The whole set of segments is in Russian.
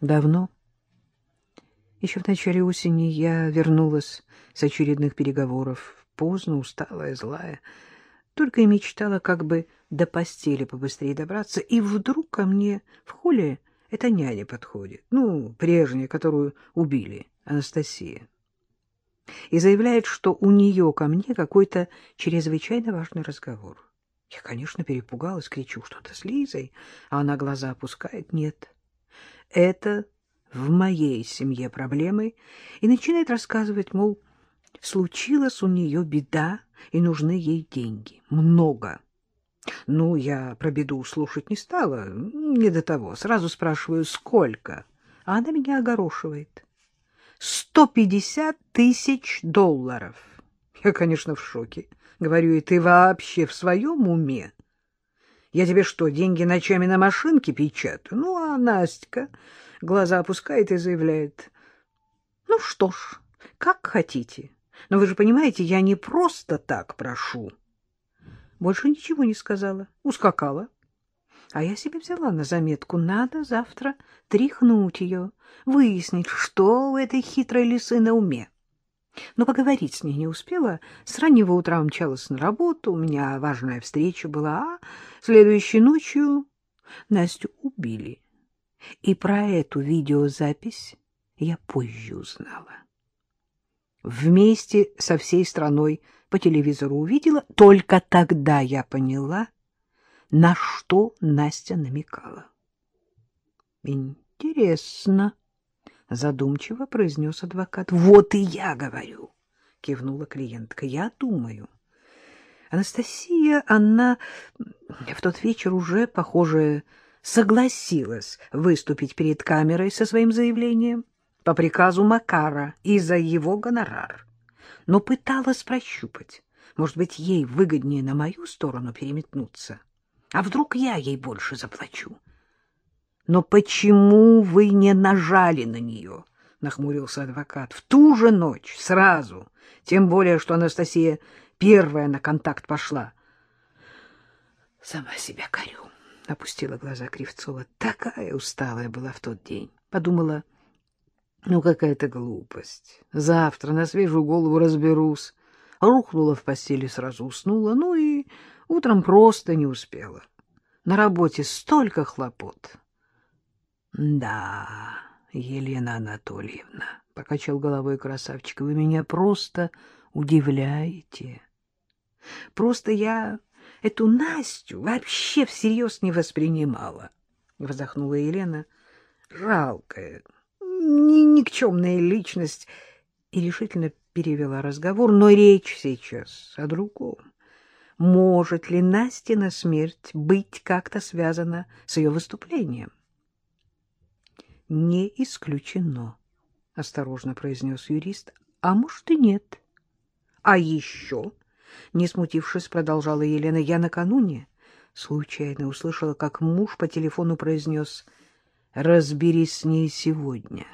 Давно. Еще в начале осени я вернулась с очередных переговоров, поздно, усталая, злая. Только и мечтала как бы до постели побыстрее добраться, и вдруг ко мне в холле эта няня подходит, ну, прежняя, которую убили, Анастасия, и заявляет, что у нее ко мне какой-то чрезвычайно важный разговор. Я, конечно, перепугалась, кричу что-то с Лизой, а она глаза опускает. Нет, это в моей семье проблемы, и начинает рассказывать, мол, случилась у нее беда, и нужны ей деньги. Много. Ну, я про беду слушать не стала, не до того. Сразу спрашиваю, сколько? А она меня огорошивает. Сто пятьдесят тысяч долларов. Я, конечно, в шоке. Говорю, и ты вообще в своем уме? Я тебе что, деньги ночами на машинке печатаю? Ну, а Настя глаза опускает и заявляет. Ну что ж, как хотите. Но вы же понимаете, я не просто так прошу. Больше ничего не сказала. Ускакала. А я себе взяла на заметку. Надо завтра тряхнуть ее, выяснить, что у этой хитрой лисы на уме. Но поговорить с ней не успела. С раннего утра умчалась на работу, у меня важная встреча была, а следующей ночью Настю убили. И про эту видеозапись я позже узнала. Вместе со всей страной по телевизору увидела, только тогда я поняла, на что Настя намекала. «Интересно», — задумчиво произнес адвокат. — Вот и я говорю, — кивнула клиентка. — Я думаю. Анастасия, она в тот вечер уже, похоже, согласилась выступить перед камерой со своим заявлением по приказу Макара и за его гонорар, но пыталась прощупать. Может быть, ей выгоднее на мою сторону переметнуться. А вдруг я ей больше заплачу? Но почему вы не нажали на нее? — нахмурился адвокат. — В ту же ночь, сразу. Тем более, что Анастасия первая на контакт пошла. — Сама себя корю, — опустила глаза Кривцова. Такая усталая была в тот день. Подумала, ну какая-то глупость. Завтра на свежую голову разберусь. Рухнула в постели, сразу уснула. Ну и утром просто не успела. На работе столько хлопот. — Да, Елена Анатольевна, — покачал головой красавчик, — вы меня просто удивляете. Просто я эту Настю вообще всерьез не воспринимала, — вздохнула Елена. — Жалкая, ни никчемная личность. И решительно перевела разговор, но речь сейчас о другом. Может ли Настина смерть быть как-то связана с ее выступлением? — Не исключено, — осторожно произнес юрист. — А может и нет. — А еще, не смутившись, продолжала Елена, — я накануне случайно услышала, как муж по телефону произнес «Разберись с ней сегодня».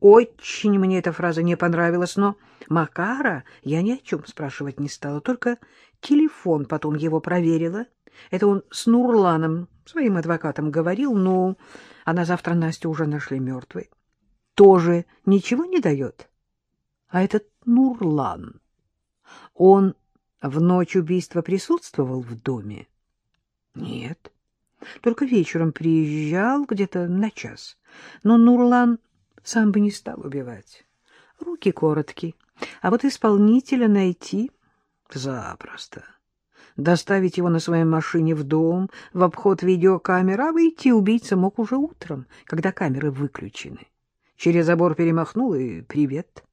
Очень мне эта фраза не понравилась, но Макара я ни о чем спрашивать не стала, только телефон потом его проверила. Это он с Нурланом, своим адвокатом, говорил, но а на завтра Настю уже нашли мертвой. Тоже ничего не дает? А этот Нурлан, он в ночь убийства присутствовал в доме? Нет, только вечером приезжал где-то на час. Но Нурлан сам бы не стал убивать. Руки короткие, а вот исполнителя найти запросто доставить его на своей машине в дом, в обход видеокамеры, а выйти убийца мог уже утром, когда камеры выключены. Через забор перемахнул и привет.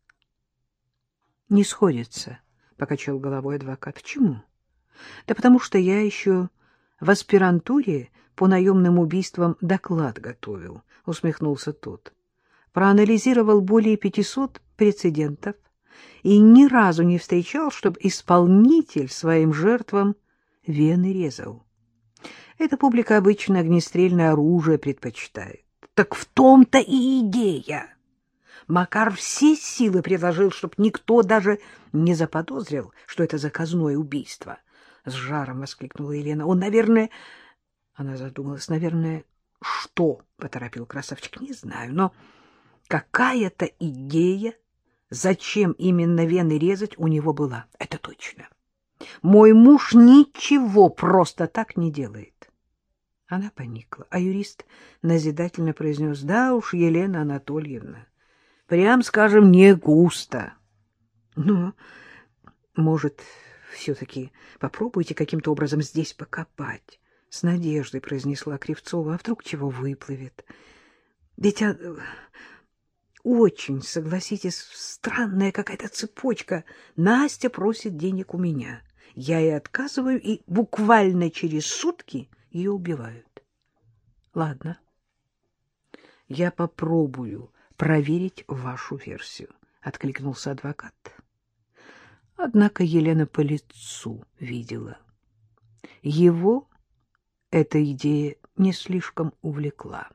— Не сходится, — покачал головой адвокат. — Почему? — Да потому что я еще в аспирантуре по наемным убийствам доклад готовил, — усмехнулся тот. Проанализировал более пятисот прецедентов, и ни разу не встречал, чтобы исполнитель своим жертвам вены резал. Эта публика обычно огнестрельное оружие предпочитает. Так в том-то и идея. Макар все силы приложил, чтобы никто даже не заподозрил, что это заказное убийство. С жаром воскликнула Елена. Он, наверное... Она задумалась. Наверное, Что? — поторопил красавчик. — Не знаю, но какая-то идея, зачем именно вены резать, у него была. Это точно. Мой муж ничего просто так не делает. Она поникла, а юрист назидательно произнес, да уж, Елена Анатольевна, прям скажем, не густо. Ну, может, все-таки попробуйте каким-то образом здесь покопать, — с надеждой произнесла Кривцова, а вдруг чего выплывет. Ведь а, очень, согласитесь, странная какая-то цепочка. Настя просит денег у меня. Я ей отказываю, и буквально через сутки ее убивают. Ладно, я попробую проверить вашу версию, — откликнулся адвокат. Однако Елена по лицу видела. Его эта идея не слишком увлекла.